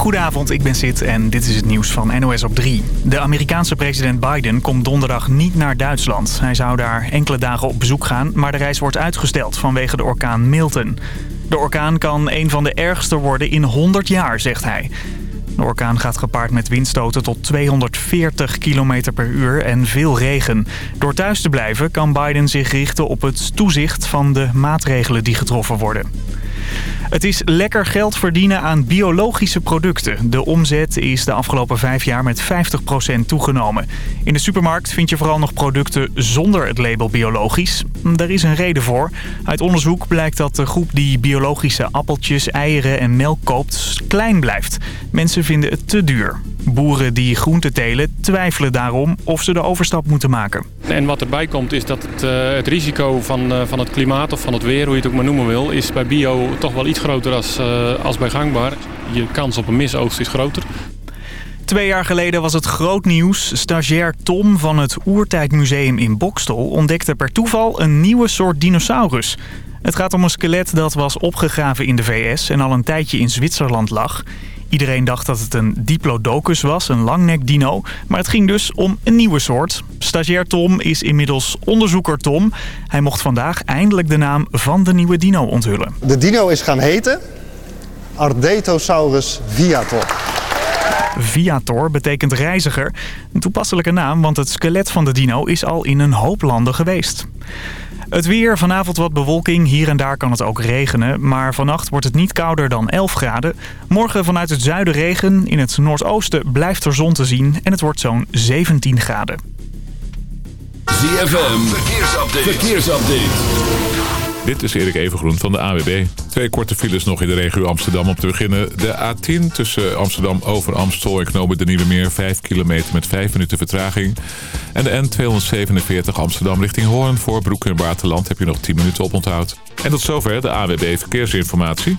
Goedenavond, ik ben Sid en dit is het nieuws van NOS op 3. De Amerikaanse president Biden komt donderdag niet naar Duitsland. Hij zou daar enkele dagen op bezoek gaan, maar de reis wordt uitgesteld vanwege de orkaan Milton. De orkaan kan een van de ergste worden in 100 jaar, zegt hij. De orkaan gaat gepaard met windstoten tot 240 km per uur en veel regen. Door thuis te blijven kan Biden zich richten op het toezicht van de maatregelen die getroffen worden. Het is lekker geld verdienen aan biologische producten. De omzet is de afgelopen vijf jaar met 50% toegenomen. In de supermarkt vind je vooral nog producten zonder het label biologisch. Daar is een reden voor. Uit onderzoek blijkt dat de groep die biologische appeltjes, eieren en melk koopt klein blijft. Mensen vinden het te duur. Boeren die groenten telen twijfelen daarom of ze de overstap moeten maken. En wat erbij komt is dat het, uh, het risico van, uh, van het klimaat of van het weer, hoe je het ook maar noemen wil, is bij bio toch wel iets groter als, uh, als bij gangbaar. Je kans op een misoogst is groter. Twee jaar geleden was het groot nieuws. Stagiair Tom van het Oertijdmuseum in Bokstel ontdekte per toeval een nieuwe soort dinosaurus. Het gaat om een skelet dat was opgegraven in de VS en al een tijdje in Zwitserland lag. Iedereen dacht dat het een Diplodocus was, een langnekdino. Maar het ging dus om een nieuwe soort. Stagiair Tom is inmiddels onderzoeker Tom. Hij mocht vandaag eindelijk de naam van de nieuwe dino onthullen. De dino is gaan heten Ardetosaurus viator. Viator betekent reiziger. Een toepasselijke naam, want het skelet van de dino is al in een hoop landen geweest. Het weer, vanavond wat bewolking. Hier en daar kan het ook regenen. Maar vannacht wordt het niet kouder dan 11 graden. Morgen vanuit het zuiden regen. In het noordoosten blijft er zon te zien. En het wordt zo'n 17 graden. ZFM, verkeersupdate. verkeersupdate. Dit is Erik Evengroen van de AWB. Twee korte files nog in de regio Amsterdam om te beginnen. De A10 tussen Amsterdam over Amstel en Knopen de Nieuwe Meer. 5 kilometer met 5 minuten vertraging. En de N247 Amsterdam richting Hoorn voor Broek en Waterland heb je nog 10 minuten op onthoud. En tot zover de AWB Verkeersinformatie.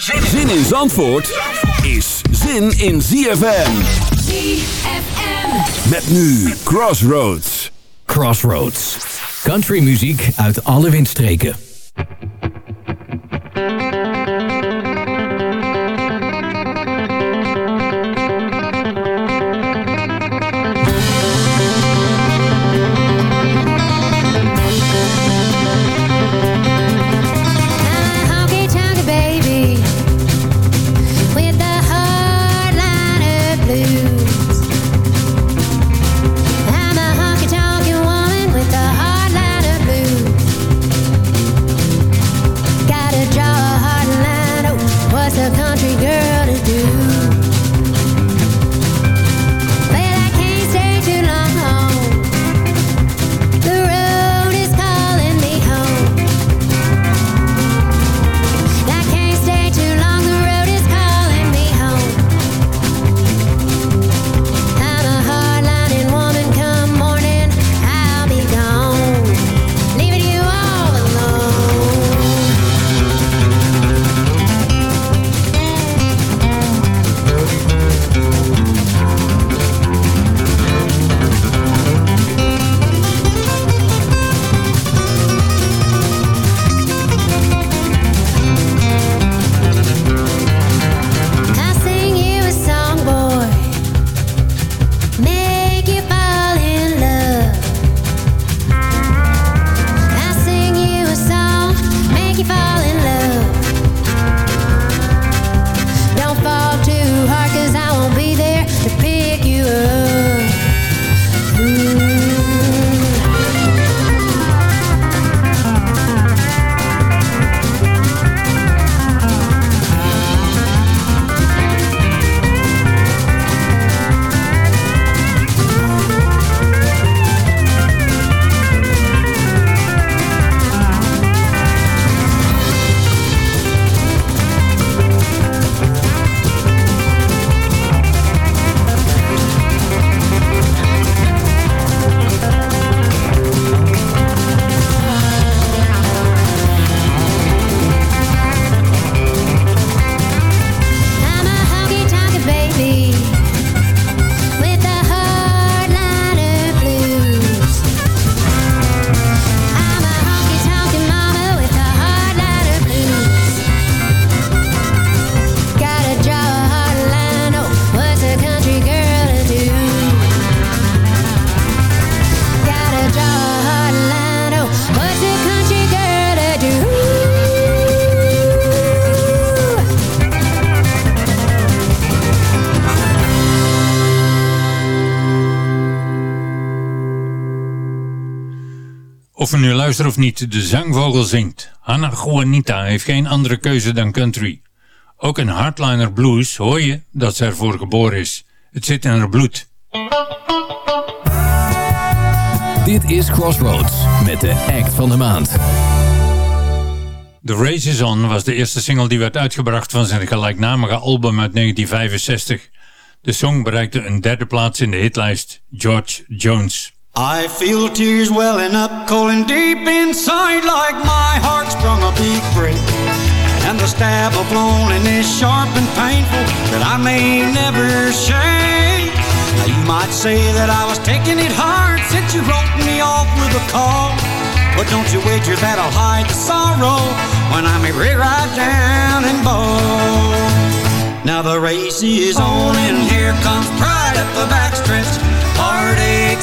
Zin in Zandvoort is zin in ZFM. ZFM. Met nu Crossroads. Crossroads. Country muziek uit alle windstreken. Of we nu luisteren of niet, de zangvogel zingt. Hannah Juanita heeft geen andere keuze dan country. Ook in Hardliner Blues hoor je dat ze ervoor geboren is. Het zit in haar bloed. Dit is Crossroads met de act van de maand. The Race is On was de eerste single die werd uitgebracht van zijn gelijknamige album uit 1965. De song bereikte een derde plaats in de hitlijst George Jones. I feel tears welling up calling deep inside like my heart's sprung a big break. And the stab of loneliness sharp and painful that I may never shake. Now you might say that I was taking it hard since you wrote me off with a call. But don't you wager that I'll hide the sorrow when I'm right down and bone. Now the race is on and here comes pride up the backstretch.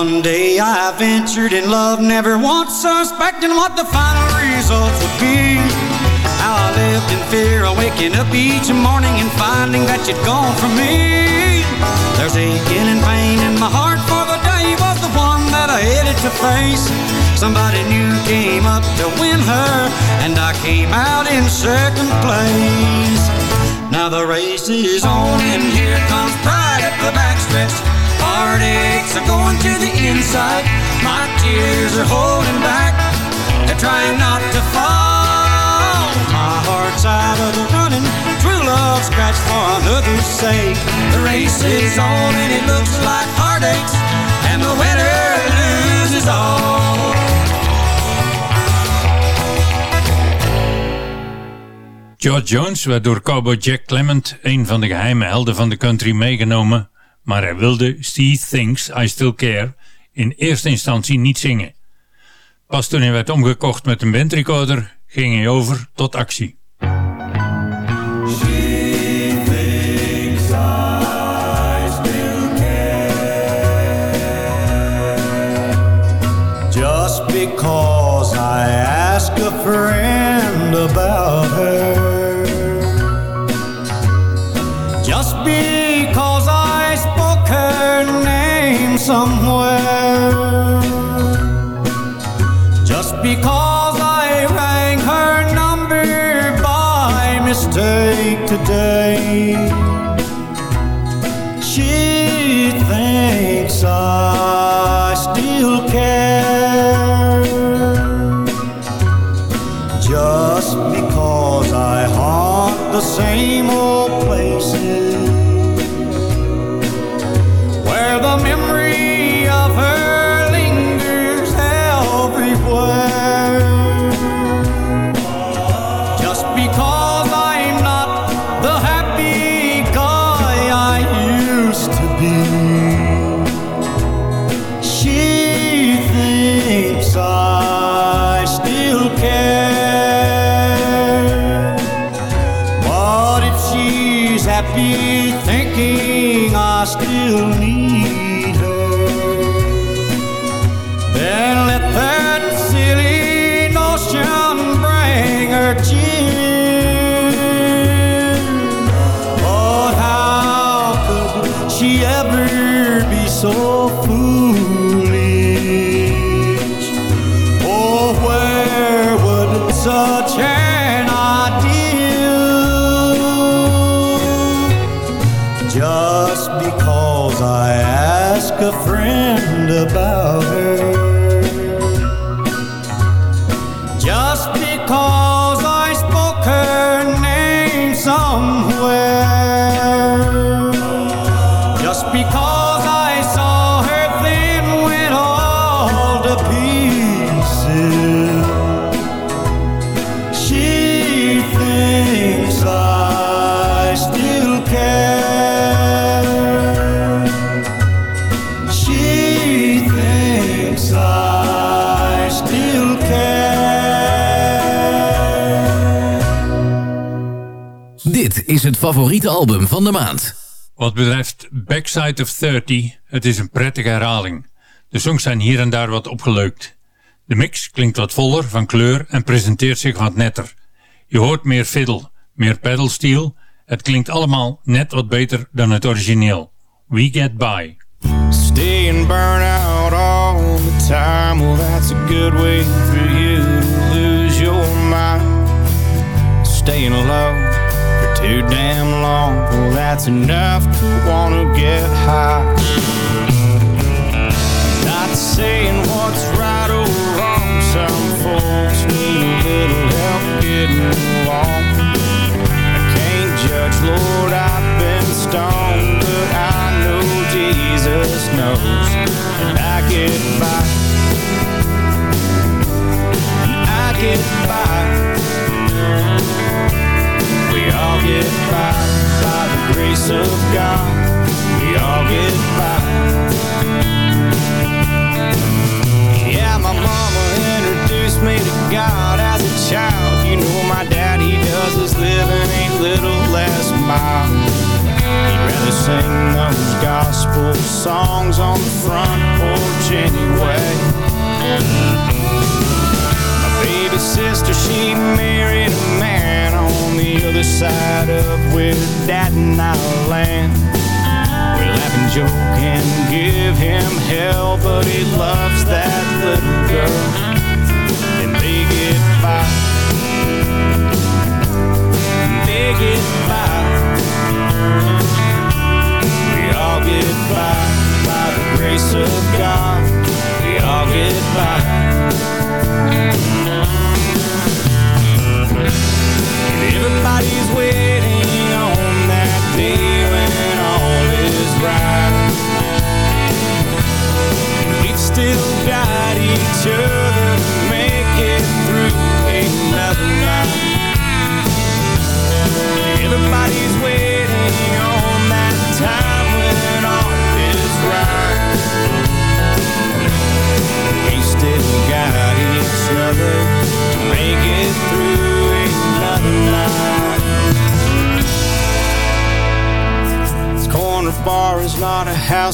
One day I ventured in love, never once suspecting what the final results would be. How I lived in fear of waking up each morning and finding that you'd gone from me. There's aching and pain in my heart for the day was the one that I headed to face. Somebody new came up to win her, and I came out in second place. Now the race is on, and here comes pride at the backstretch. Heartaches are going to the inside. My tears are holding back. They're trying not to fall. My heart's out of the running. True love scratched for another's sake. The race is on and it looks like heartaches. And the winner loses all. George Jones werd door cowboy Jack Clement, een van de geheime helden van de country, meegenomen maar hij wilde Steve Thinks I Still Care in eerste instantie niet zingen. Pas toen hij werd omgekocht met een bandrecorder, ging hij over tot actie. Just because I ask a friend about her somewhere. Just because I rang her number by mistake today She thinks I still care. Just because I haunt the same old places is het favoriete album van de maand. Wat betreft Backside of 30, het is een prettige herhaling. De songs zijn hier en daar wat opgeleukt. De mix klinkt wat voller van kleur en presenteert zich wat netter. Je hoort meer fiddle, meer pedalsteel. Het klinkt allemaal net wat beter dan het origineel. We Get By. Stay and burn out all the time Well that's a good way for you to lose your mind Staying for too damn long. Well that's enough to wanna get high. Not saying what's right or wrong. Some folks need a little help getting along. I can't judge, Lord, I've been stoned But I know Jesus knows. And I get by. And I get by We all get by By the grace of God. We all get by. Yeah, my mama introduced me to God as a child. You know my daddy does his living a little less mild. He'd rather sing those gospel songs on the front porch anyway. My baby sister, she married a man on the other side of where Dad and I land. We laugh and joke and give him hell, but he loves that little girl. And they get by. They get by. We all get by by the grace of God. We all get by.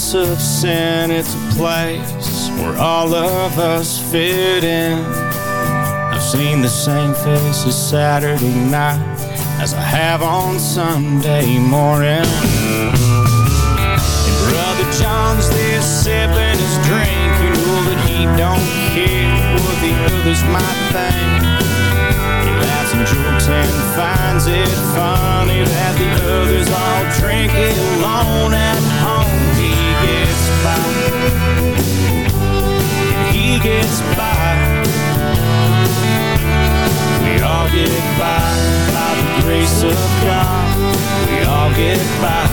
House of sin, it's a place where all of us fit in. I've seen the same faces Saturday night as I have on Sunday morning. And Brother John's there sipping his drink. You know that he don't care what the others might think. He laughs and jokes and finds it funny that the others all drink alone at home. He gets by. He gets by. We all get by by the grace of God. We all get by.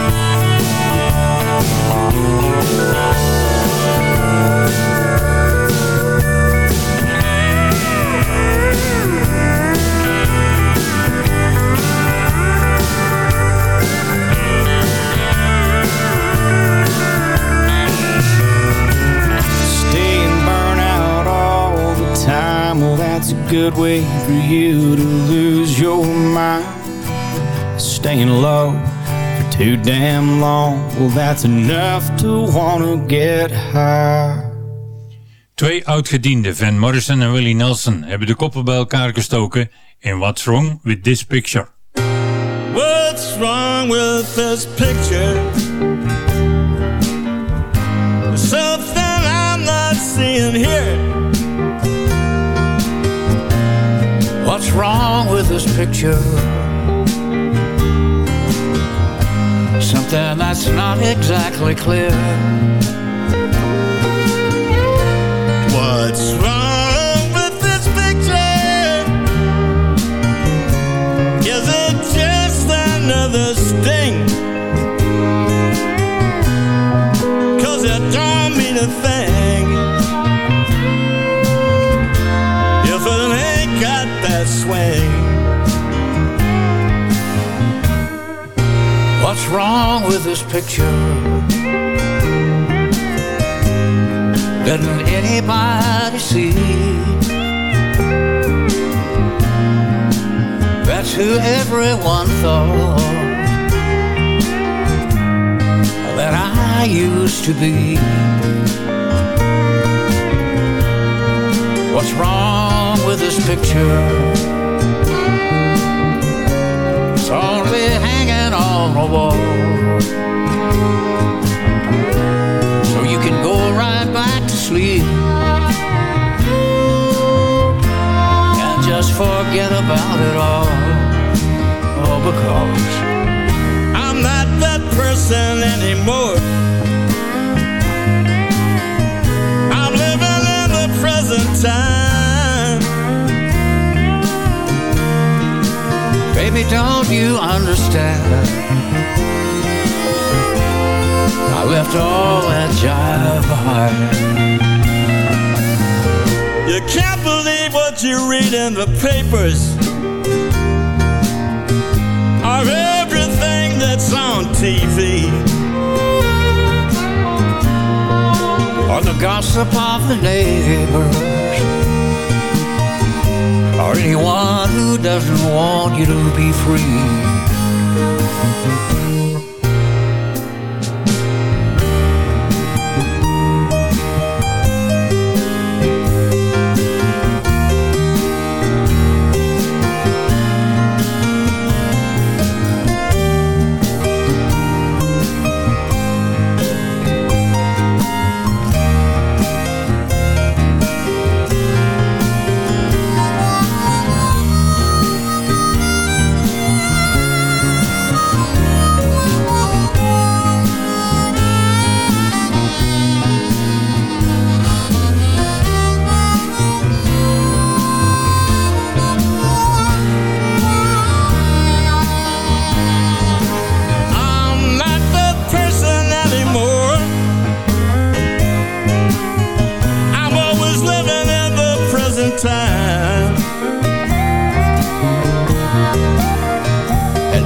Stay good way for you to lose your mind. Staying low too damn long. Well, that's enough to wanna get high. Twee oudgedienden, Van Morrison en Willie Nelson, hebben de koppen bij elkaar gestoken in What's Wrong With This Picture. What's wrong with this picture? There's something I'm not seeing here. What's wrong with this picture? Something that's not exactly clear. What's wrong with this picture? Is it just another sting? Cause it don't mean a thing If it ain't got that swing What's wrong with this picture? Didn't anybody see? That's who everyone thought that I used to be. What's wrong with this picture? It's only on the wall. So you can go right back to sleep and just forget about it all. Oh, because I'm not that person anymore. I'm living in the present time. Baby, don't you understand? I left all that jive behind. You can't believe what you read in the papers. Or everything that's on TV. Or the gossip of the neighbors. Or anyone who doesn't want you to be free.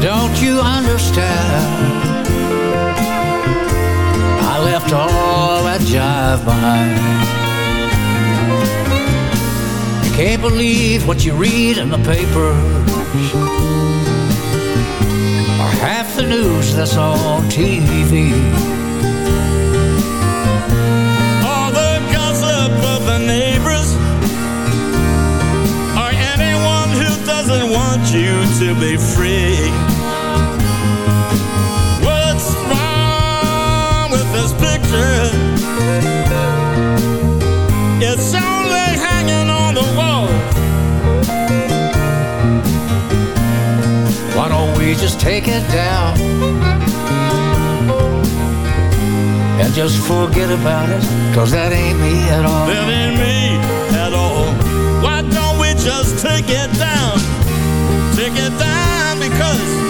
Don't you understand? I left all that jive behind. You can't believe what you read in the papers. Or half the news that's on TV. All the gossip of the neighbors. Or anyone who doesn't want you to be free. This picture? It's only hanging on the wall. Why don't we just take it down? And just forget about it, cause that ain't me at all. That ain't me at all. Why don't we just take it down? Take it down because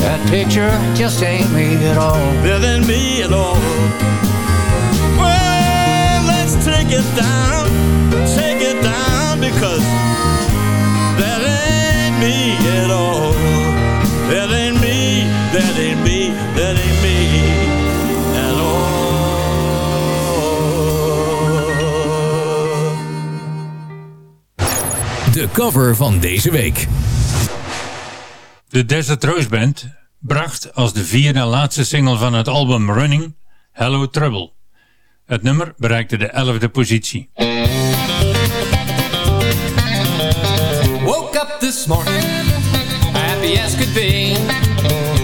That picture just ain't me at all. that ain't me at all. Well, let's take it down. Take it down because that ain't me at all. That ain't me. That ain't me. That ain't me at all. De cover van deze week. De Desert Rose Band bracht als de vierde en laatste single van het album Running Hello Trouble. Het nummer bereikte de elfde positie. Woke up this morning, happy as could be.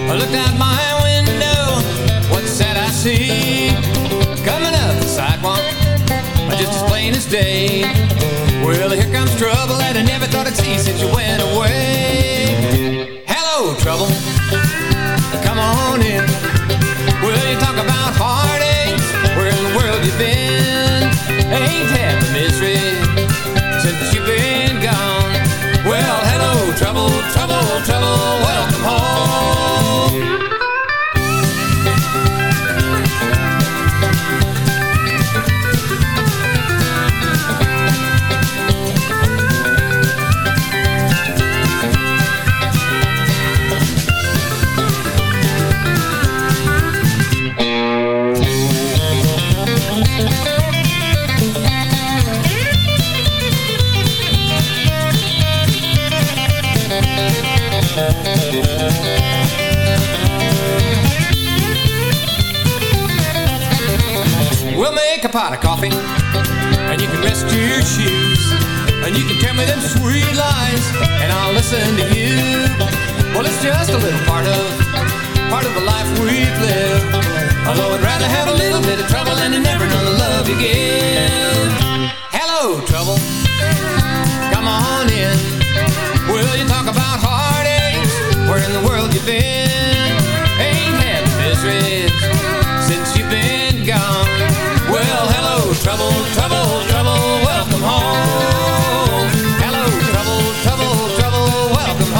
I looked out my window, what's that I see? Coming up the sidewalk, just as plain as day. Well, here comes trouble that I never thought I'd see since you went away. Trouble, come on in. Pot of coffee, and you can rest your shoes, and you can tell me them sweet lies, and I'll listen to you. Well, it's just a little part of part of the life we've lived. Although I'd rather have a little bit of trouble than never the love you give. Hello, trouble. Come on in. Will you talk about heartaches? Where in the world you been? Ain't had miseries since you've been gone. Trouble, trouble, trouble, welcome home. Hello, trouble, trouble, trouble, welcome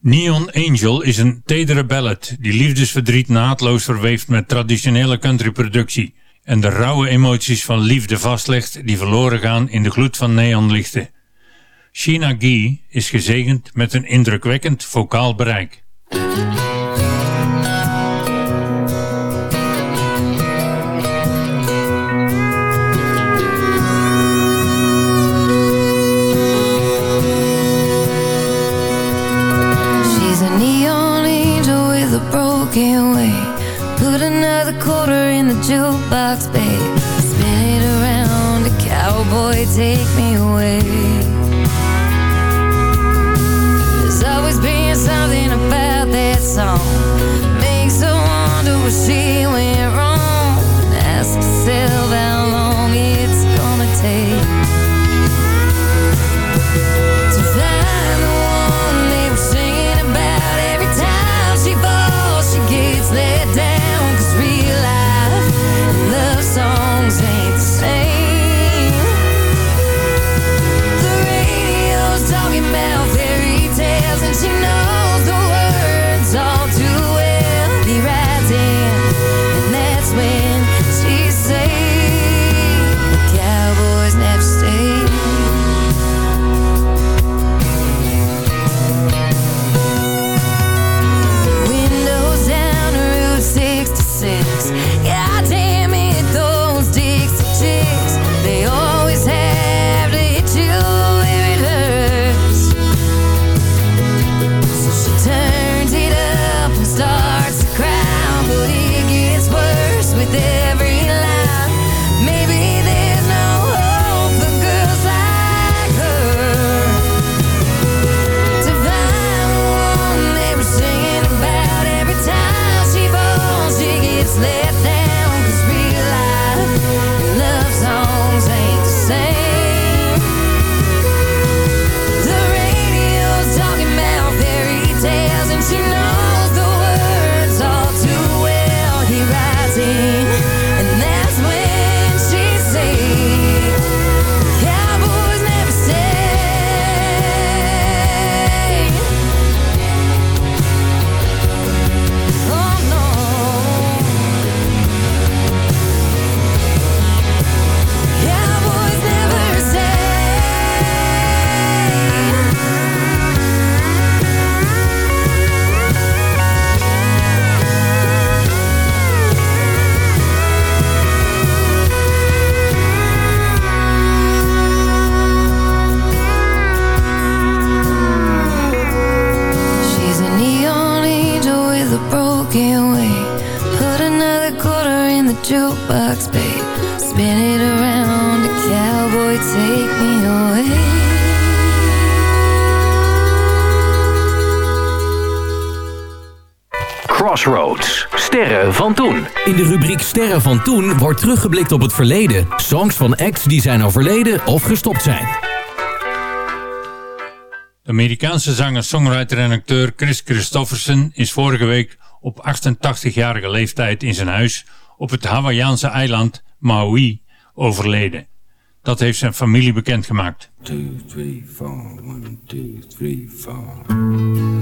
Neon Angel is een tedere ballad die liefdesverdriet naadloos verweeft met traditionele countryproductie en de rauwe emoties van liefde vastlegt die verloren gaan in de gloed van neonlichten. Sheena Gee is gezegend met een indrukwekkend vocaal bereik. She's a neon angel with a broken wing. Put another quarter in the jukebox, babe. Spin it around, a cowboy, take me away. Song. Sterren van toen wordt teruggeblikt op het verleden. Songs van acts die zijn overleden of gestopt zijn. De Amerikaanse zanger, songwriter en acteur Chris Christofferson is vorige week op 88-jarige leeftijd in zijn huis op het Hawaïaanse eiland Maui overleden. Dat heeft zijn familie bekendgemaakt. 2, 3, 4, 1, 2, 3, 4.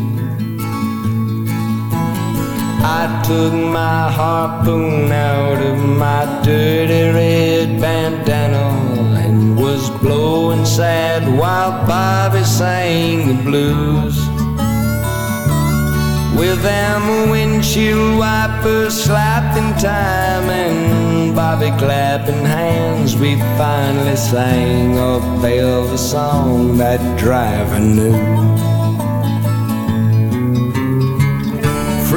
I took my harpoon out of my dirty red bandana and was blowing sad while Bobby sang the blues. With them windshield wipers slapping time and Bobby clapping hands, we finally sang a velvet song that driver knew.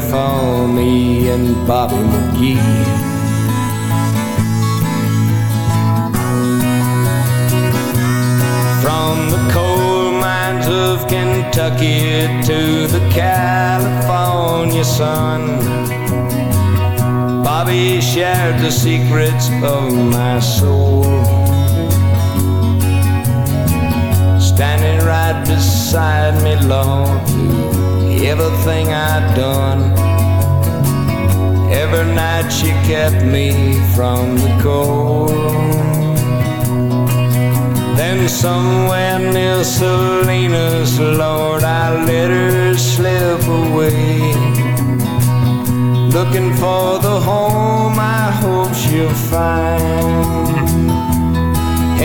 for me and Bobby McGee. From the coal mines of Kentucky to the California sun, Bobby shared the secrets of my soul. Standing right beside me, Lord, everything I'd done. Every night she kept me from the cold. Then somewhere near Salinas, Lord, I let her slip away. Looking for the home I hope she'll find.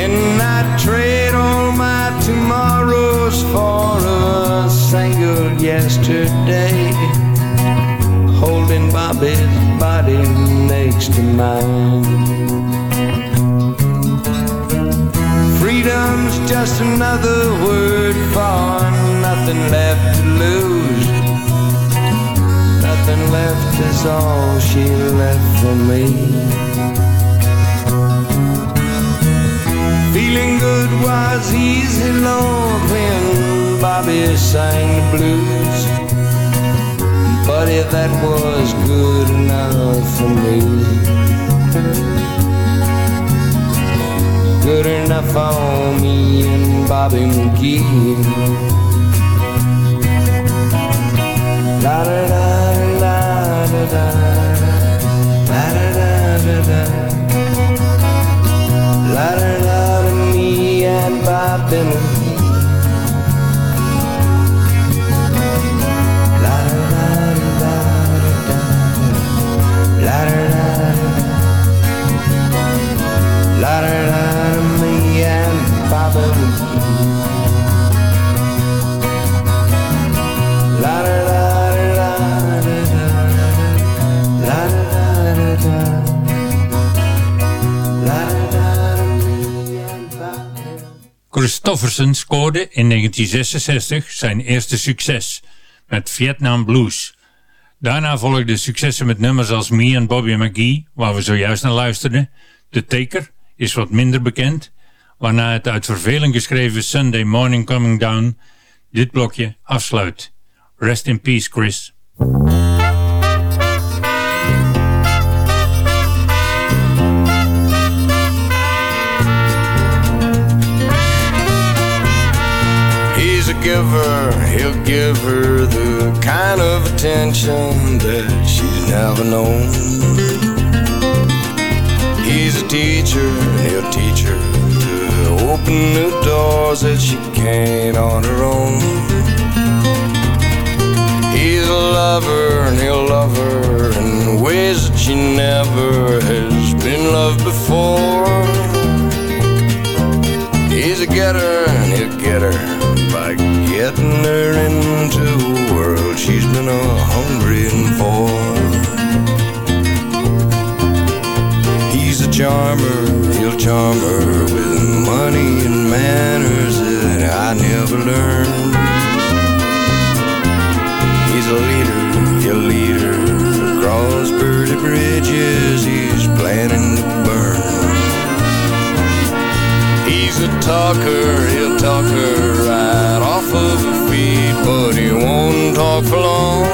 And I trade all my tomorrows for yesterday. Holding Bobby's body next to mine. Freedom's just another word for nothing left to lose. Nothing left is all she left for me. Feeling good was easy, Lord, when Bobby sang the blues. If that was good enough for me good enough for me and Bobby McGee. La da da da da da la da da da da la da da da me and Bobby McGee. Christofferson scoorde in 1966 zijn eerste succes met Vietnam Blues. Daarna volgden successen met nummers als Me and Bobby McGee, waar we zojuist naar luisterden, The Taker is wat minder bekend, waarna het uit verveling geschreven Sunday Morning Coming Down dit blokje afsluit. Rest in peace, Chris. A giver, he'll give her the kind of attention that she's never known. He's a teacher, and he'll teach her to open new doors that she can't on her own. He's a lover, and he'll love her in ways that she never has been loved before. He's a getter, and he'll get her by getting her into a world she's been a hungering for. He's a charmer, he'll charm her with money and manners that I never learned. He's a leader, he'll lead her across pretty bridges he's planning to a talker, he'll talk her right off of her feet, but he won't talk for long.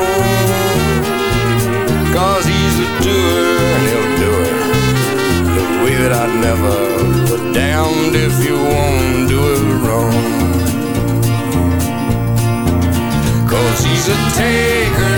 Cause he's a doer and he'll do her the way that I'd never, but damned if you won't do it wrong. Cause he's a taker,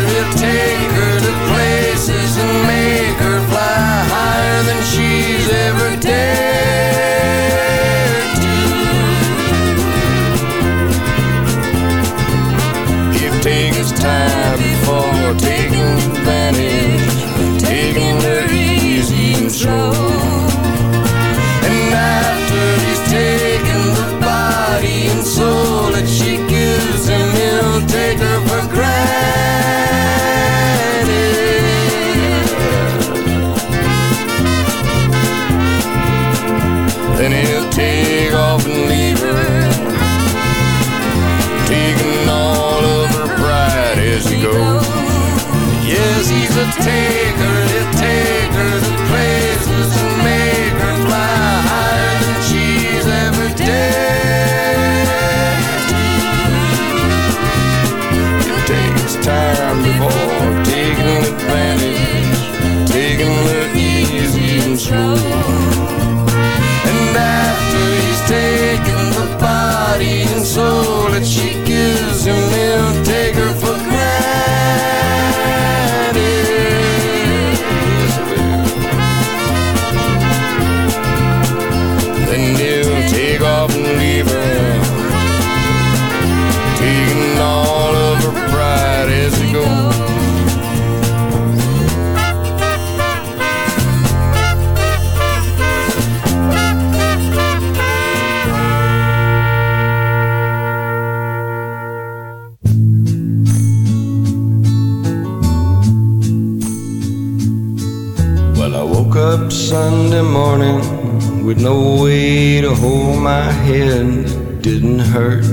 hold my. It didn't hurt.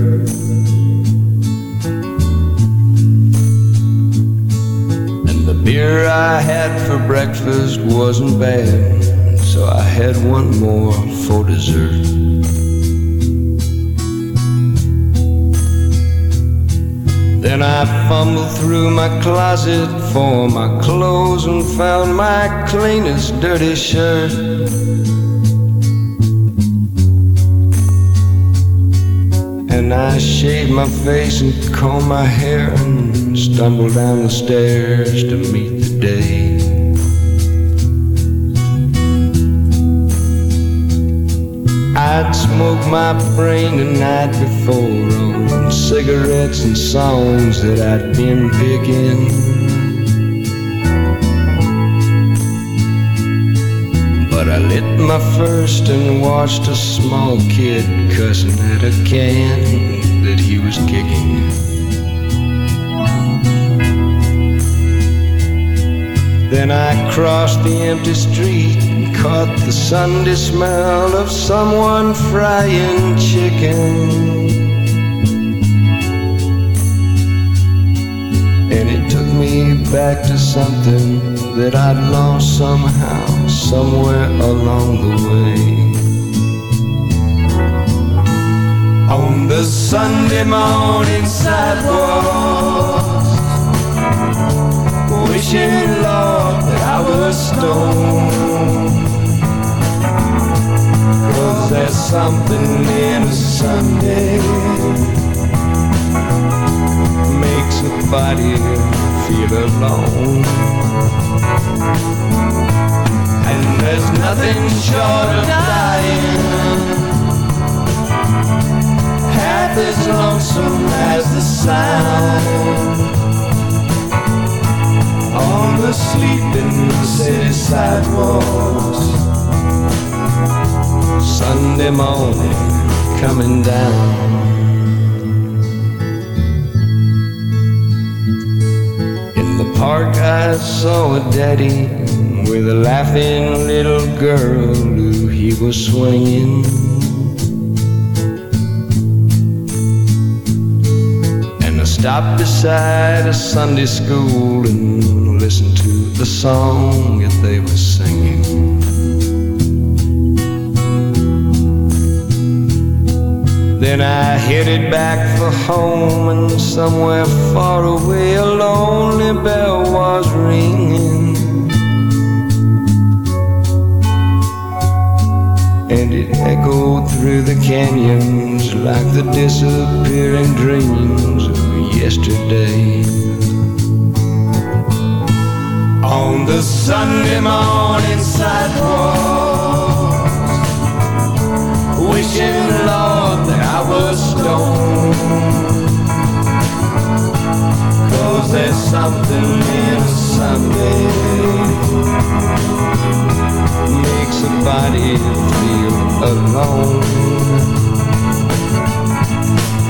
And the beer I had for breakfast wasn't bad, so I had one more for dessert. Then I fumbled through my closet for my clothes and found my cleanest dirty shirt. And I shaved my face and combed my hair and stumbled down the stairs to meet the day. I'd smoked my brain the night before on cigarettes and songs that I'd been picking. My first and watched a small kid cussing at a can that he was kicking. Then I crossed the empty street and caught the Sunday smell of someone frying chicken. And it took me back to something that I'd lost somehow, somewhere along the way. On the Sunday morning sidewalk wishing, Lord, that I was stoned. Cause there's something in a Sunday makes a body feel alone. There's nothing short of dying half as lonesome as the sound on the sleeping city sidewalks. Sunday morning coming down. In the park, I saw a daddy with a laughing little girl who he was swinging. And I stopped beside a Sunday school and listened to the song that they were singing. Then I headed back for home, and somewhere far away a lonely bell was ringing. And it echoed through the canyons like the disappearing dreams of yesterday. On the Sunday morning sidewalk, wishing, Lord, that I was stoned. Cause there's something in a Sunday makes a body feel alone.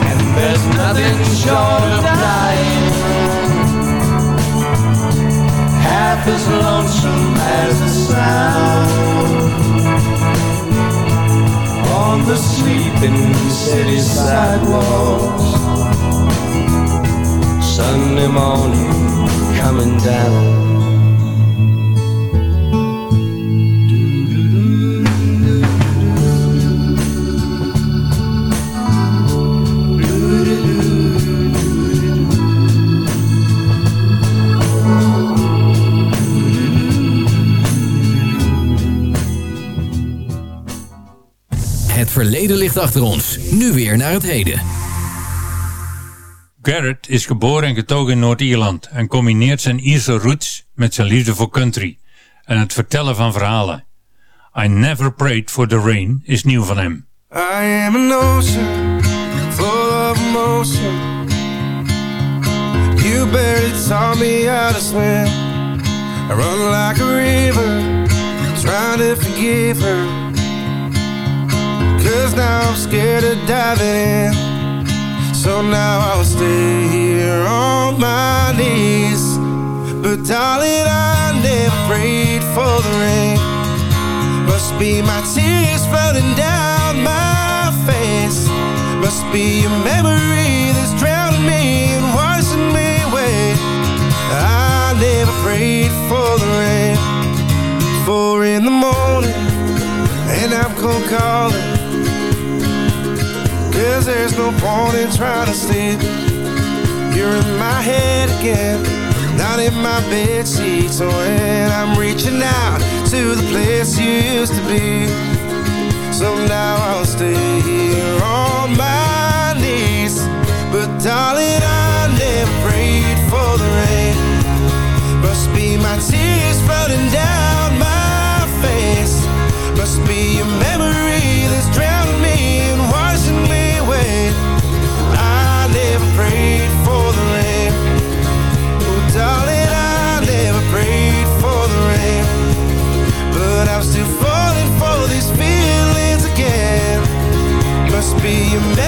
And there's nothing short of dying half as lonesome as the sound on the sleeping city sidewalks. Sunday morning coming down. Verleden ligt achter ons. Nu weer naar het heden. Garrett is geboren en getogen in Noord-Ierland en combineert zijn Ierse roots met zijn liefde voor country en het vertellen van verhalen. I Never Prayed for the Rain is nieuw van hem. I am an ocean full of emotion. You barely taught me how to swim. I run like a river, trying to forgive her. Cause now I'm scared of diving in. So now I'll stay here on my knees. But darling, I never prayed for the rain. Must be my tears floating down my face. Must be a memory that's drowning me and washing me away. I never prayed for the rain. Four in the morning, and I'm cold calling. Cause there's no point in trying to sleep. You're in my head again, not in my bed sheet. So when I'm reaching out to the place you used to be. So now I'll stay here on my knees. But darling, I never prayed for the rain. Must be my tears floating down Must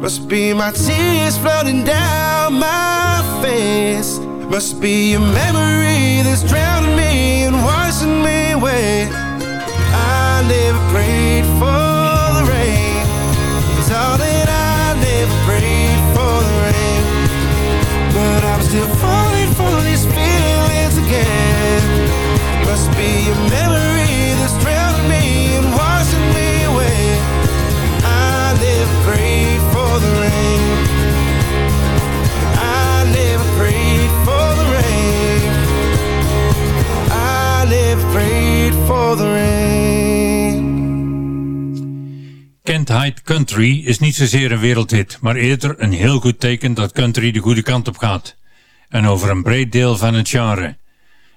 Must be my tears floating down my face. Must be a memory that's drowning me and washing me away. I never prayed for the rain. Darling, I never prayed for the rain. But I'm still falling for these feelings again. Must be a memory Country is niet zozeer een wereldhit, maar eerder een heel goed teken dat country de goede kant op gaat. En over een breed deel van het genre.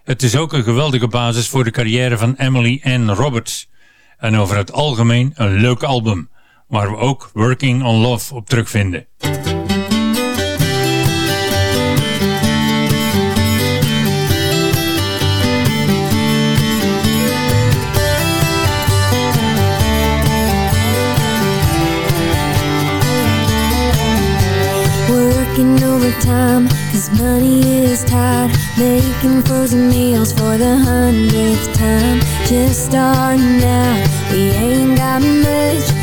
Het is ook een geweldige basis voor de carrière van Emily Ann Roberts. En over het algemeen een leuk album, waar we ook Working on Love op terugvinden. working overtime Cause money is tight Making frozen meals for the hundredth time Just starting out We ain't got much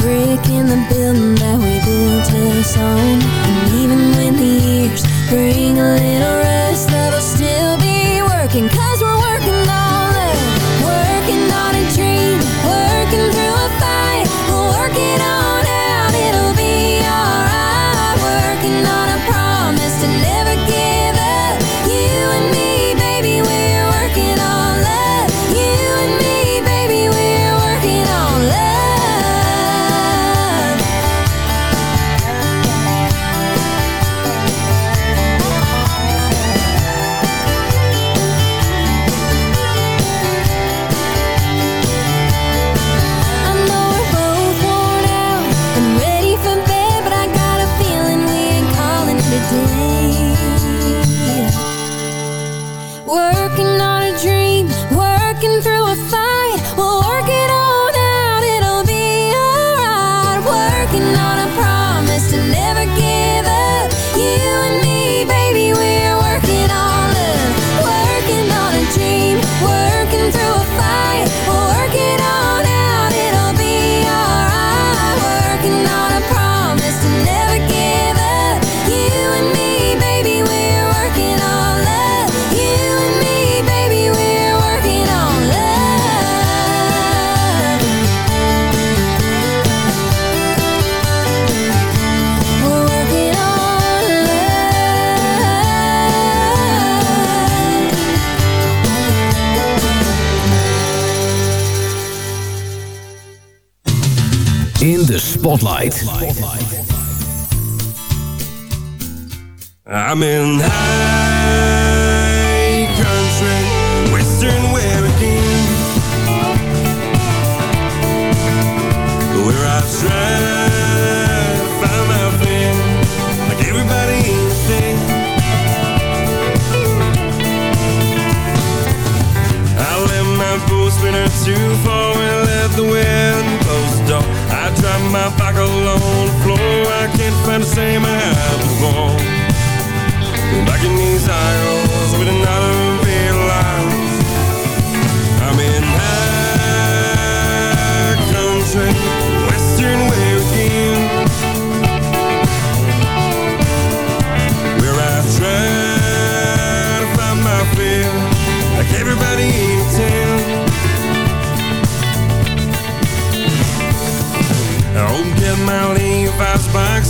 brick in the building that we built us on.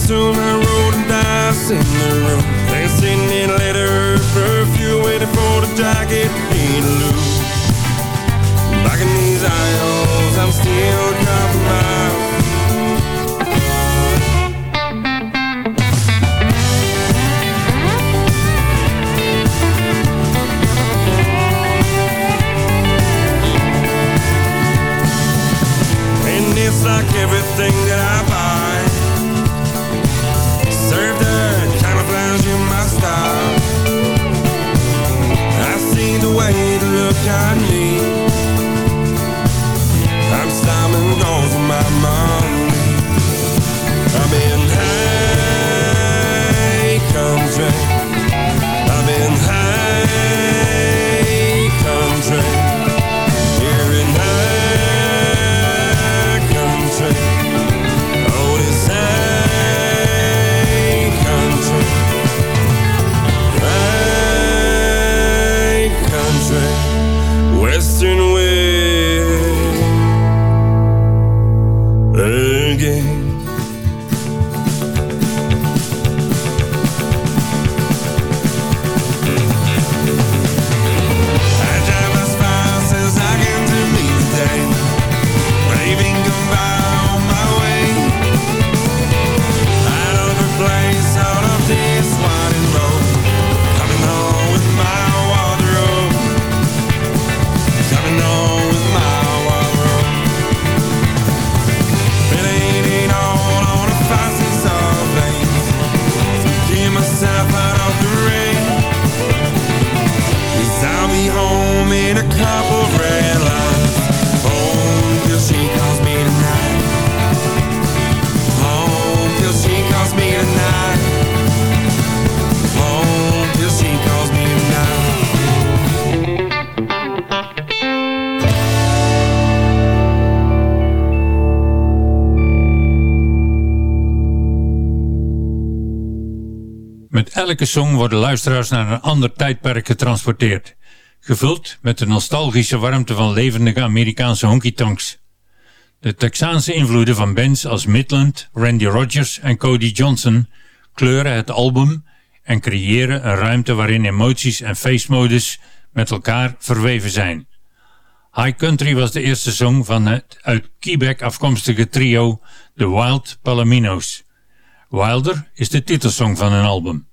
soon I rolled and dice in the room. Dancing in leather perfume Waiting for the jacket in loop Back in these aisles I'm still compromised It's like everything that I've I'm slamming on my money I'm in high country elke song worden luisteraars naar een ander tijdperk getransporteerd. Gevuld met de nostalgische warmte van levendige Amerikaanse honky-tonks. De Texaanse invloeden van bands als Midland, Randy Rogers en Cody Johnson kleuren het album en creëren een ruimte waarin emoties en feestmodus met elkaar verweven zijn. High Country was de eerste song van het uit Quebec afkomstige trio The Wild Palomino's. Wilder is de titelsong van een album.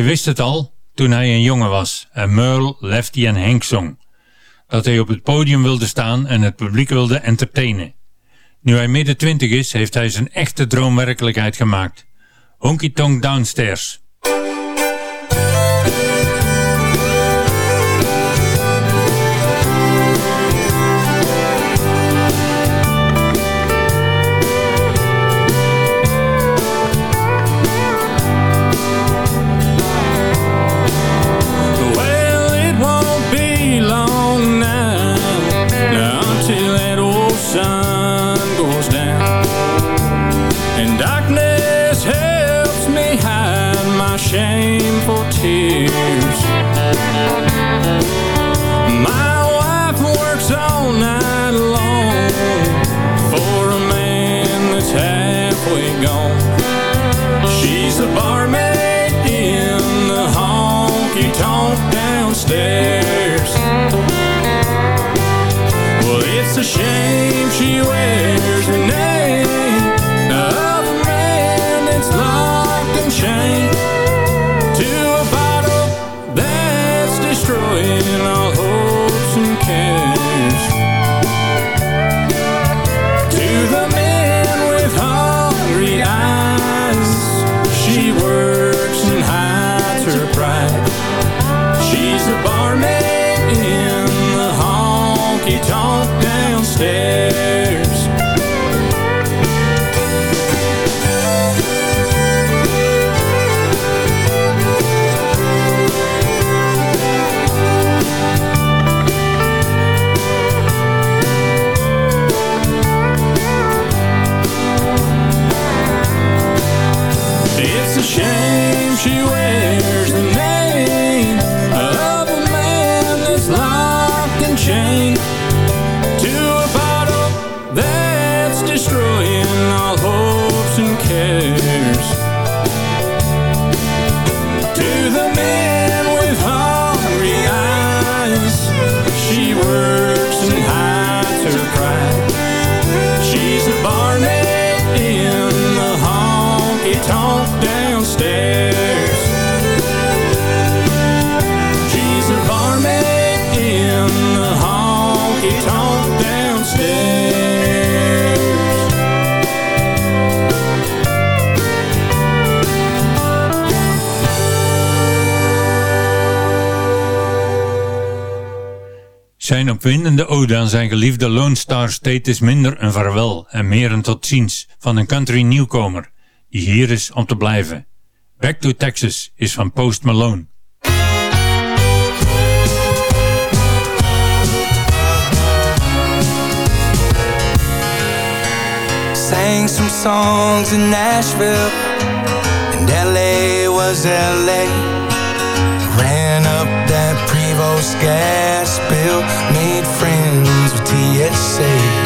Hij wist het al toen hij een jongen was en Merle, Lefty en Henk zong. Dat hij op het podium wilde staan en het publiek wilde entertainen. Nu hij midden twintig is, heeft hij zijn echte droom werkelijkheid gemaakt. Honky Tonk Downstairs. Dan zijn geliefde Lone Star State is minder een vaarwel en meer een tot ziens van een country nieuwkomer die hier is om te blijven. Back to Texas is van Post Malone. Sang some songs in Nashville And LA was LA Ran up that Prevost gas bill Made with TSA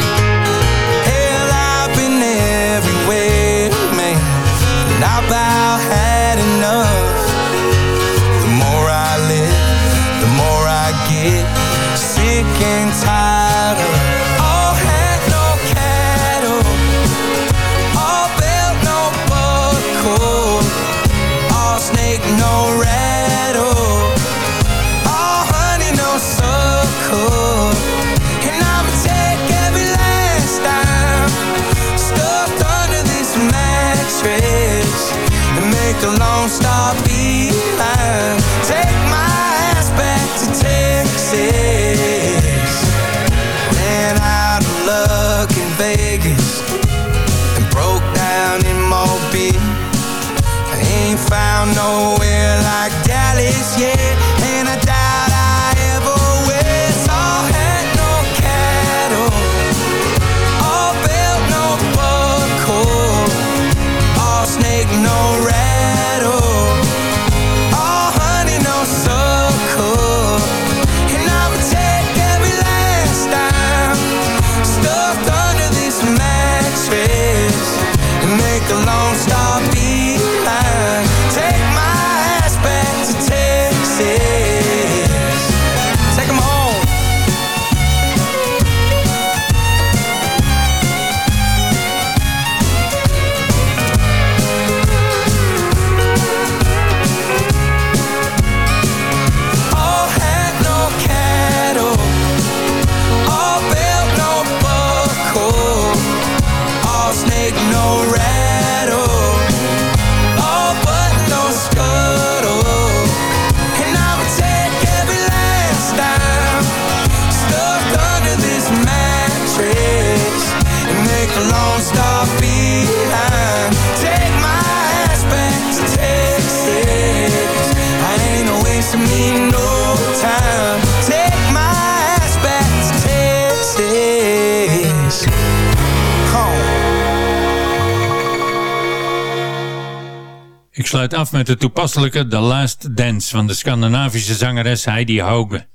Ik sluit af met de toepasselijke The Last Dance van de Scandinavische zangeres Heidi Hauge.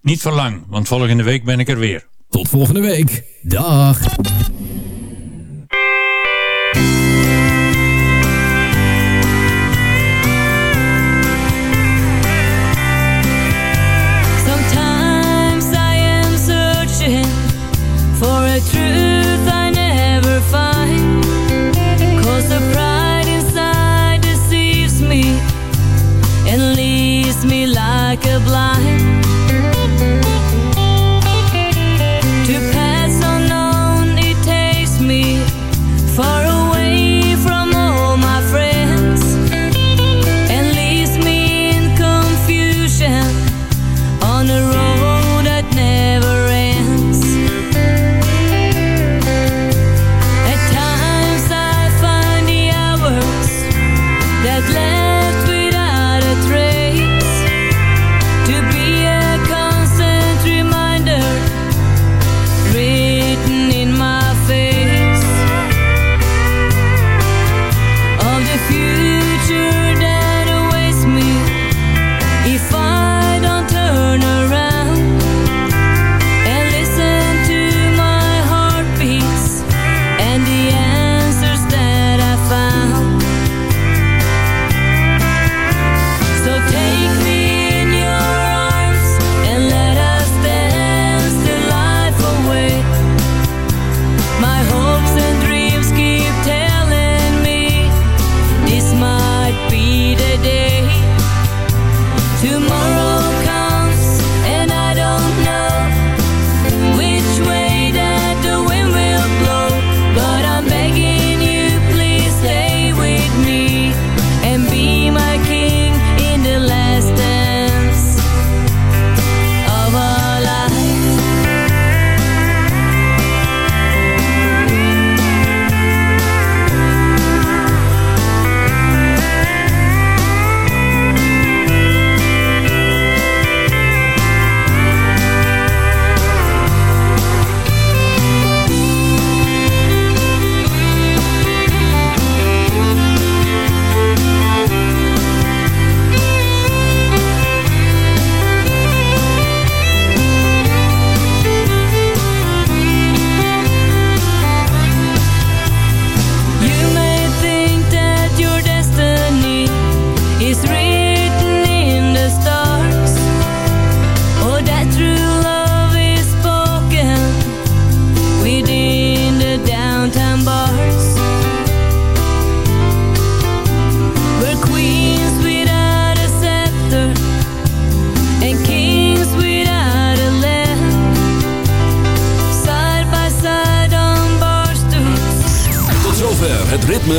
Niet voor lang, want volgende week ben ik er weer. Tot volgende week. Dag.